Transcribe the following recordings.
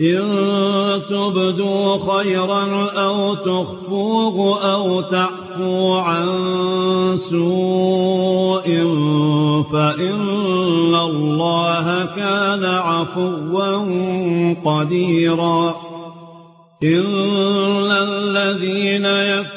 إن تبدوا خيرا أو تخفوه أو تعفو عن سوء فإن الله كان عفوا قديرا إلا الذين يفعلون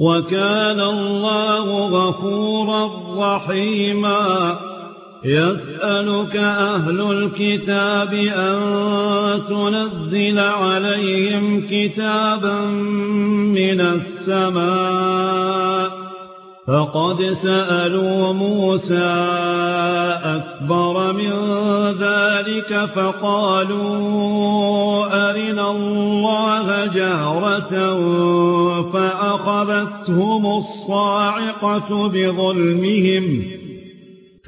وَكَانَ اللَّهُ غَفُورًا رَّحِيمًا. يَسْأَلُكَ أَهْلُ الْكِتَابِ أَن تُنَزِّلَ عَلَيْهِمْ كِتَابًا مِّنَ السَّمَاءِ فقد سألوا موسى أكبر من ذلك فقالوا أرنا الله جارة فأخذتهم الصاعقة بظلمهم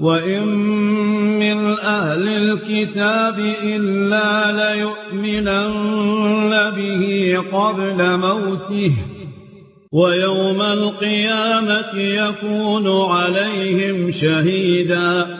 وَإِن مِّنْ أَهْلِ الْكِتَابِ إِلَّا لَيُؤْمِنَنَّ بِهِ قَبْلَ مَوْتِهِ وَيَوْمَ الْقِيَامَةِ يَكُونُ عَلَيْهِمْ شَهِيدًا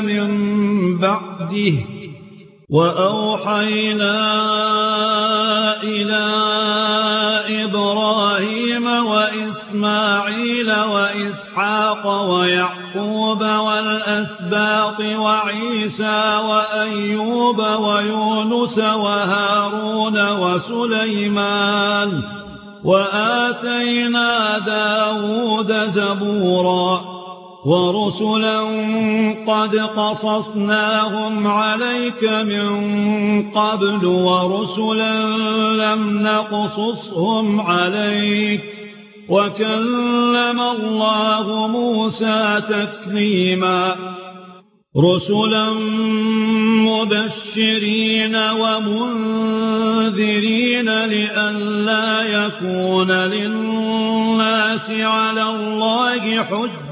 من بعده وأوحينا إلى إبراهيم وإسماعيل وإسحاق ويعقوب والأسباط وعيسى وأيوب ويونس وهارون وسليمان وآتينا داود زبوراً وَرُسُلًا قَدْ قَصَصْنَاهُمْ عَلَيْكَ مِن قَبْلُ وَرُسُلًا لَّمْ نَقْصُصْهُمْ عَلَيْكَ ۚ وَكَلَّمَ اللَّهُ مُوسَىٰ تَكْلِيمًا رُّسُلًا مُّبَشِّرِينَ وَمُنذِرِينَ لِئَلَّا يَكُونَ لِلنَّاسِ عَلَى اللَّهِ حُجَّةٌ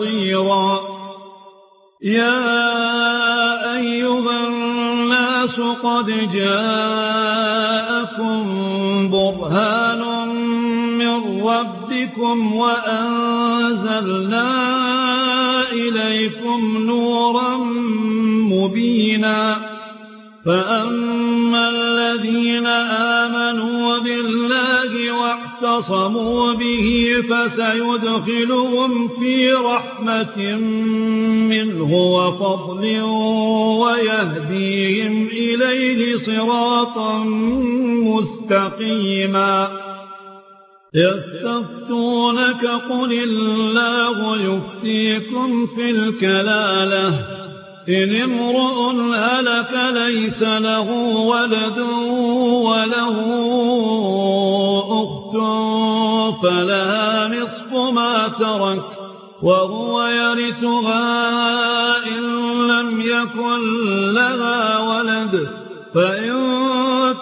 بصيرا. يا أيها الناس قد جاءكم برهان من ربكم وأنزلنا إليكم نورا مبينا. فأما الذين آمنوا بالله واعتصموا به فسيدخلهم في رحمة منه وفضل ويهديهم إليه صراطا مستقيما. يستفتونك قل الله يفتيكم في الكلالة. إن امرؤ ألف ليس له ولد وله فلها نصف ما ترك وهو يرثها إن لم يكن لها ولد فإن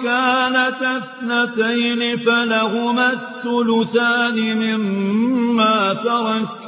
كانت أثنتين فلهما الثلثان مما ترك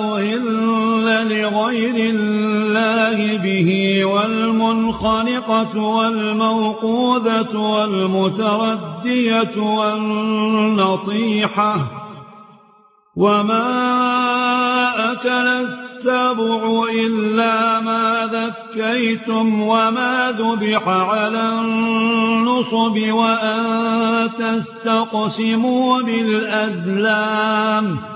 أهل إلا لغير الله به والمنخنقة والموقوذة والمتردية والنطيحة وما أكل السبع إلا ما ذكيتم وما ذبح على النصب وأن تستقسموا بالأزلام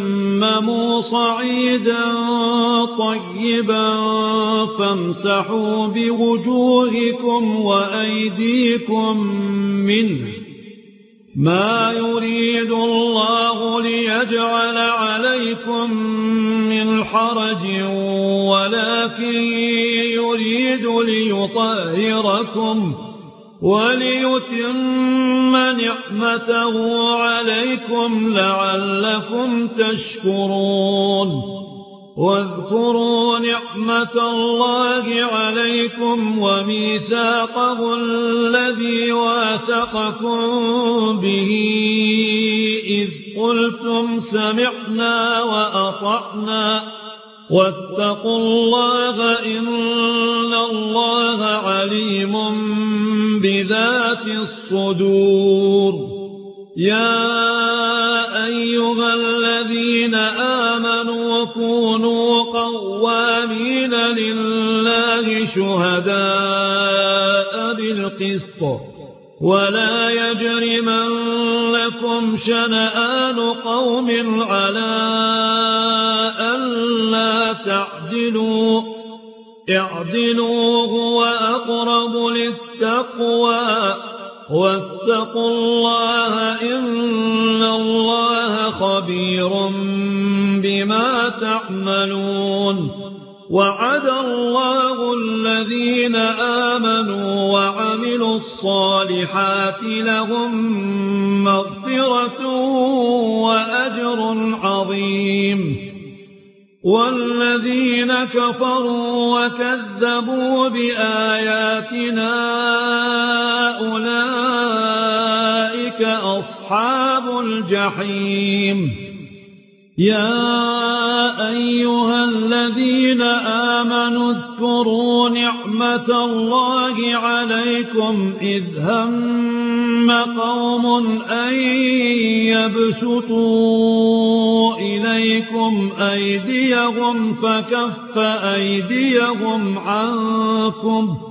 اهْمَمُوا صَعِيدًا طَيِّبًا فَامْسَحُوا بِوُجُوهِكُمْ وَأَيْدِيكُمْ مِنْهُ مَا يُرِيدُ اللَّهُ لِيَجْعَلَ عَلَيْكُمْ مِنْ حَرَجٍ وَلَكِنْ يُرِيدُ لِيُطَهِّرَكُمْ وَلِيُتِمَّ نِعْمَتَهُ عَلَيْكُمْ لَعَلَّكُمْ تَشْكُرُونَ. وَاذْكُرُوا نِعْمَةَ اللَّهِ عَلَيْكُمْ وَمِيثَاقَهُ الَّذِي وَاثَقَكُمْ بِهِ. إِذْ قُلْتُمْ سَمِعْنَا وَأَطَعْنَا. واتقوا الله إن الله عليم بذات الصدور. يا أيها الذين آمنوا وكونوا قوامين لله شهداء بالقسط. ولا يجرمن لكم شَنَآنُ قَوْمٍ عَلَىٰ أَلَّا تَعْدِلُوا اعْدِلُوا هُوَ أَقْرَبُ لِلتَّقْوَىٰ وَاتَّقُوا اللَّهَ إِنَّ اللَّهَ خَبِيرٌ بِمَا تَعْمَلُونَ وَعَدَ اللَّهُ الَّذِينَ آمَنُوا وَعَمِلُوا الصالحات لهم مغفرة وأجر عظيم. والذين كفروا وكذبوا بآياتنا أولئك أصحاب الجحيم. يا أيها الذين آمنوا اذكروا نعمة الله عليكم إذ هم قوم أن يبسطوا إليكم أيديهم فكف أيديهم عنكم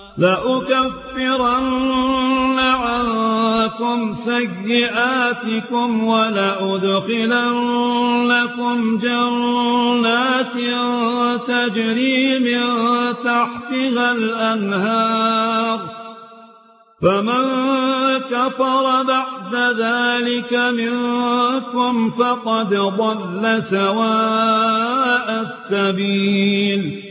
لَأُكَفِّرَنَّ عَنكُمْ سَيِّئَاتِكُمْ وَلَأُدْخِلَنَّكُمْ جَنَّاتٍ تَجْرِي مِن تَحْتِهَا الْأَنْهَارُ ۚ فَمَن كَفَرَ بَعْدَ ذَٰلِكَ مِنكُمْ فَقَدْ ضَلَّ سَوَاءَ السَّبِيلِ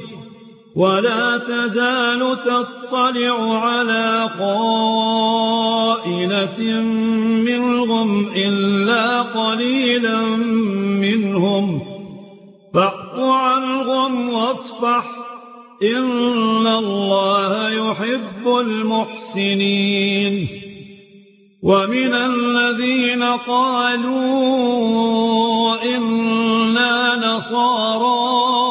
ولا تزال تطلع على قائلة منهم إلا قليلا منهم. فاعف عنهم واصفح. إن الله يحب المحسنين. ومن الذين قالوا إنا نصارى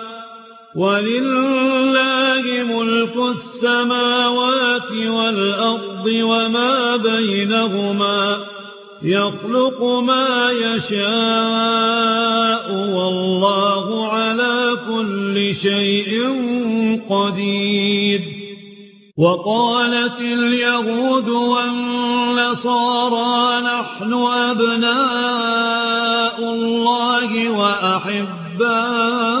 وَلِلَّهِ مُلْكُ السَّمَاوَاتِ وَالْأَرْضِ وَمَا بَيْنَهُمَا يَخْلُقُ مَا يَشَاءُ وَاللَّهُ عَلَى كُلِّ شَيْءٍ قَدِيرٌ وَقَالَتِ الْيَهُودُ وَالنَّصَارَى نَحْنُ أَبْنَاءُ اللَّهِ وَأَحِبَّاؤُهُ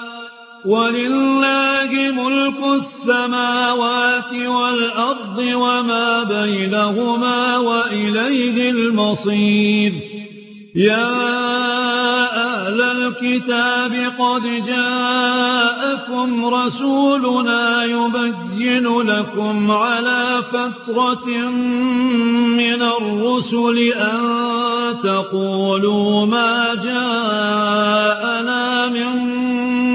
وَلِلَّهِ مُلْكُ السَّمَاوَاتِ وَالْأَرْضِ وَمَا بَيْنَهُمَا وَإِلَيْهِ الْمَصِيرُ يَا أَهْلَ الْكِتَابِ قَدْ جَاءَكُمْ رَسُولُنَا يُبَيِّنُ لَكُمْ عَلَى فَتْرَةٍ مِّنَ الرُّسُلِ أَن تَقُولُوا مَا جَاءَنَا مِن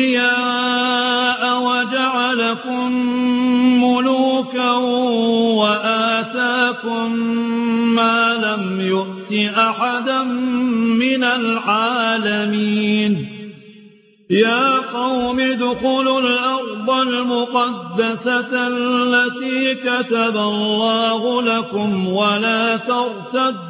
أَوْلِيَاءَ وَجَعَلَكُم مُّلُوكًا وَآتَاكُم مَّا لَمْ يُؤْتِ أَحَدًا مِّنَ الْعَالَمِينَ يا قوم ادخلوا الأرض المقدسة التي كتب الله لكم ولا ترتدوا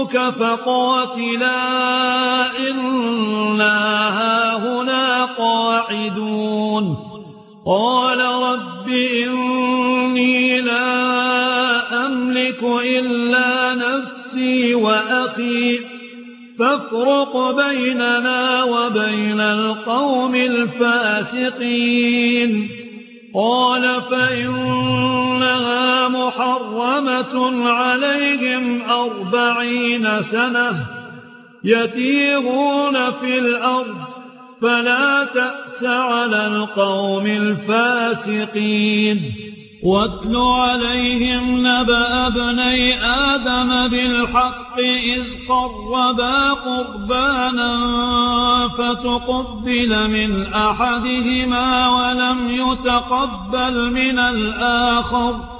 ربك فقاتلا إنا هاهنا قاعدون. قال رب إني لا أملك إلا نفسي وأخي. فافرق بيننا وبين القوم الفاسقين. قال فإنها محرمة عليهم أربعين سنة يتيغون في الأرض فلا تأس على القوم الفاسقين واتل عليهم نبأ ابني آدم بالحق إذ قربا قربانا فتقبل من أحدهما ولم يتقبل من الآخر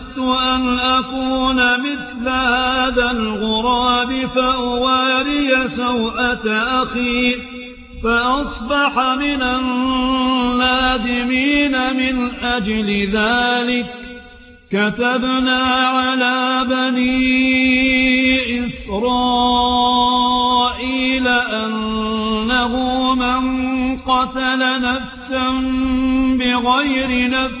أردت أَنْ أَكُونَ مِثْلَ هَٰذَا الْغُرَابِ فَأُوَارِيَ سَوْءَةَ أَخِي فَأَصْبَحَ مِنَ النَّادِمِينَ مِنْ أَجْلِ ذَٰلِكَ كَتَبْنَا عَلَىٰ بَنِي إِسْرَائِيلَ أَنَّهُ مَن قَتَلَ نَفْسًا بِغَيْرِ نَفْسٍ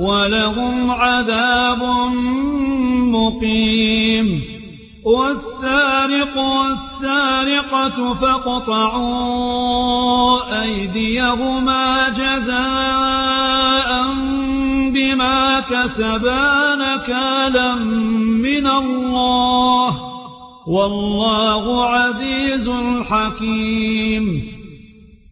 وَلَهُمْ عَذَابٌ مُقِيمٌ وَالسَّارِقُ وَالسَّارِقَةُ فَاقْطَعُوا أَيْدِيَهُمَا جَزَاءً بِمَا كَسَبَا نَكَالًا مِّنَ اللَّهِ وَاللَّهُ عَزِيزٌ حَكِيمٌ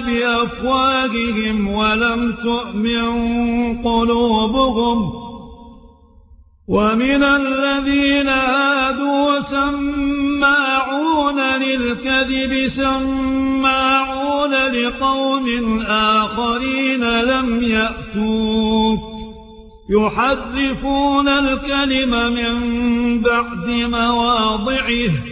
بأفواههم ولم تؤمن قلوبهم ومن الذين آدوا سماعون للكذب سماعون لقوم آخرين لم يأتوك يحرفون الكلم من بعد مواضعه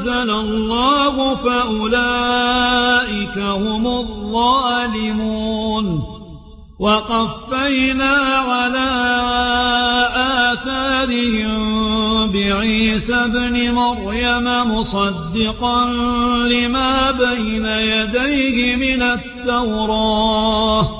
أنزل الله فأولئك هم الظالمون وقفينا على آثارهم بعيسى بن مريم مصدقا لما بين يديه من التوراة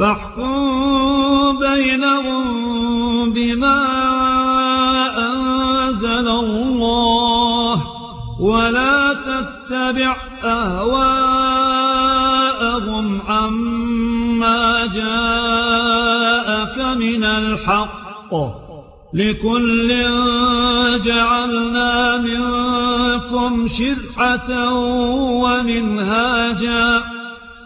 فاحكم بينهم بما أنزل الله ولا تتبع أهواءهم عما جاءك من الحق لكل جعلنا منكم شرحة ومنهاجا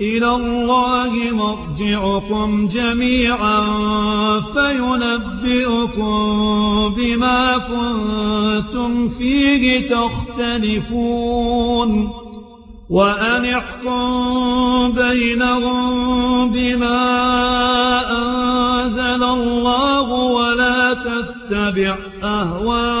إلى الله مرجعكم جميعا فينبئكم بما كنتم فيه تختلفون وأن احكم بينهم بما أنزل الله ولا تتبع أهواءهم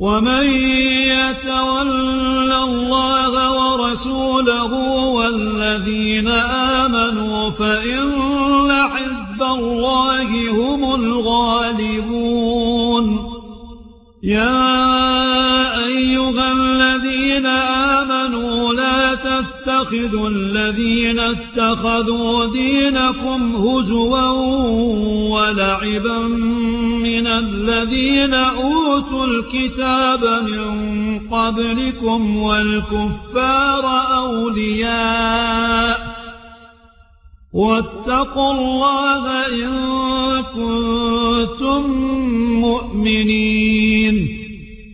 ومن يتولى الله ورسوله والذين آمنوا فإن لحب الله هم الغالبون. يا أيها الذين آمنوا تَتَّخِذُوا الذين اتخذوا دينكم هزوا ولعبا من الذين أوتوا الكتاب من قبلكم والكفار أولياء واتقوا الله إن كنتم مؤمنين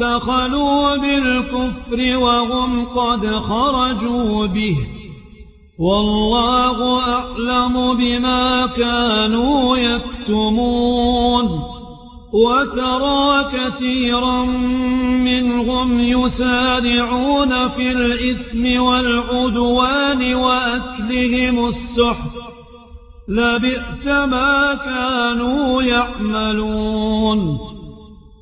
دخلوا بالكفر وهم قد خرجوا به. والله أعلم بما كانوا يكتمون. وترى كثيرا منهم يسارعون في الإثم والعدوان وأكلهم السحر لبئس ما كانوا يعملون.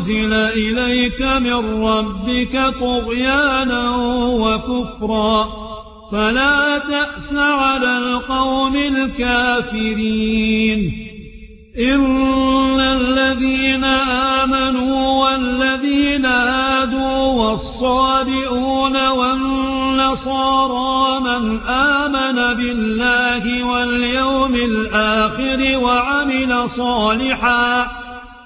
أنزل إليك من ربك طغيانا وكفرا. فلا تأس على القوم الكافرين. إن الذين آمنوا والذين آدوا والصابئون والنصارى من آمن بالله واليوم الآخر وعمل صالحاً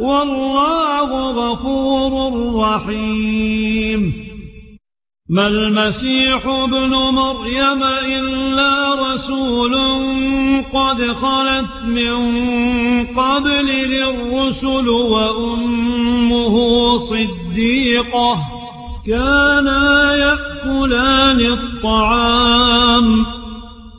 والله غفور رحيم. ما المسيح ابن مريم إلا رسول قد خلت من قبل للرسل وأمه صديقة كانا يأكلان الطعام.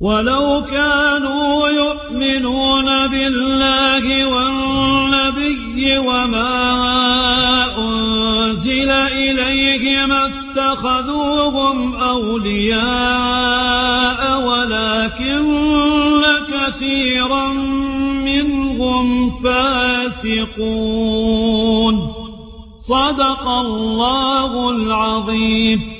ولو كانوا يؤمنون بالله والنبي وما أنزل إليهم اتخذوهم أولياء ولكن كثيرا منهم فاسقون صدق الله العظيم